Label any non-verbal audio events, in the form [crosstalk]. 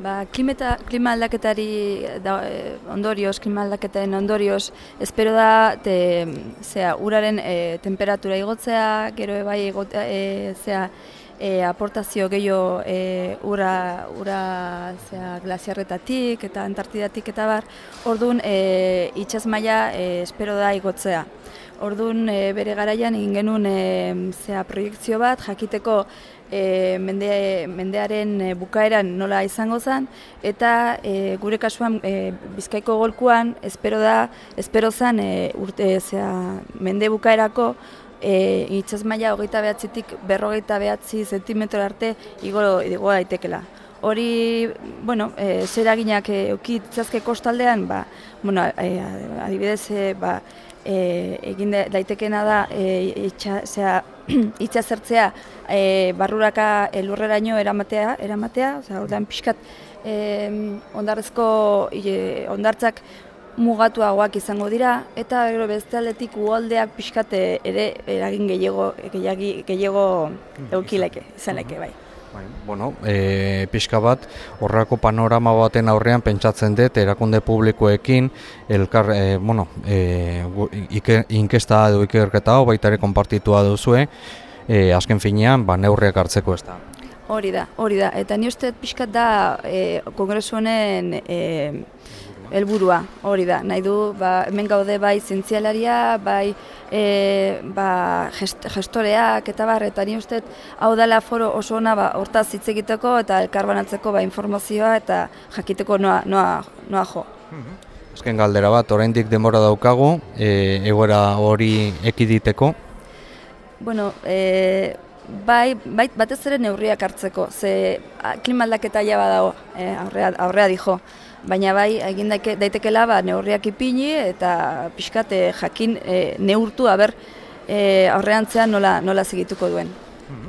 Ba, klimeta, klima aldaketari da, eh, ondorioz, klima aldaketaren ondorioz, espero da, te, zera, uraren e, temperatura igotzea, gero bai egotea, e, zera, e, aportazio gehiago e, ura, ura zera, glaziarretatik eta antartidatik eta bar, orduan e, itxaz maila e, espero da igotzea. Orduan e, bere garaian egin genuen e, zera, proiektzio bat, jakiteko e, mende, mendearen e, bukaeran nola izango zen, eta e, gure kasuan e, bizkaiko golkuan, espero da, espero zen e, urte, zera, mende bukaerako, e, itxas maila hogeita behatzitik berrogeita behatzi zentimetro arte igo, daitekela. Hori, bueno, e, zer aginak e, eukitzazke kostaldean, ba, bueno, e, adibidez, e, ba, e, egin daitekena da e, itxa, zera, [clears throat] itxa zertzea e, barruraka elurreraino eramatea, eramatea, oza, ordan pixkat e, ondarrezko e, ondartzak mugatuagoak izango dira eta gero beste aldetik uholdeak pixkat ere eragin gehiago gehiago eukileke, izaneke bai. Bai, bueno, e, pixka bat, horrako panorama baten aurrean pentsatzen dut, erakunde publikoekin, elkar, e, bueno, e, inkesta edo ikerketa hau baita ere konpartitua duzue, e, azken finean, ba, neurriak hartzeko ez da. Hori da, hori da, eta ni uste pixkat da e, kongresu honen e, helburua hori da, nahi du, ba, hemen gaude bai zientzialaria, bai e, ba, gestoreak eta bar, eta ni uste hau dela foro oso ona ba, hortaz hitz egiteko eta elkarbanatzeko ba, informazioa eta jakiteko noa, noa, noa jo. Azken galdera bat, oraindik denbora daukagu, e, egoera hori ekiditeko? Bueno, e, bai, bai, batez ere neurriak hartzeko, ze klimaldaketa ja badago, e, aurrea, aurrea dijo baina bai egin daitekela ba, neurriak ipini eta pixkate jakin e, neurtu aber e, aurrean nola, nola segituko duen.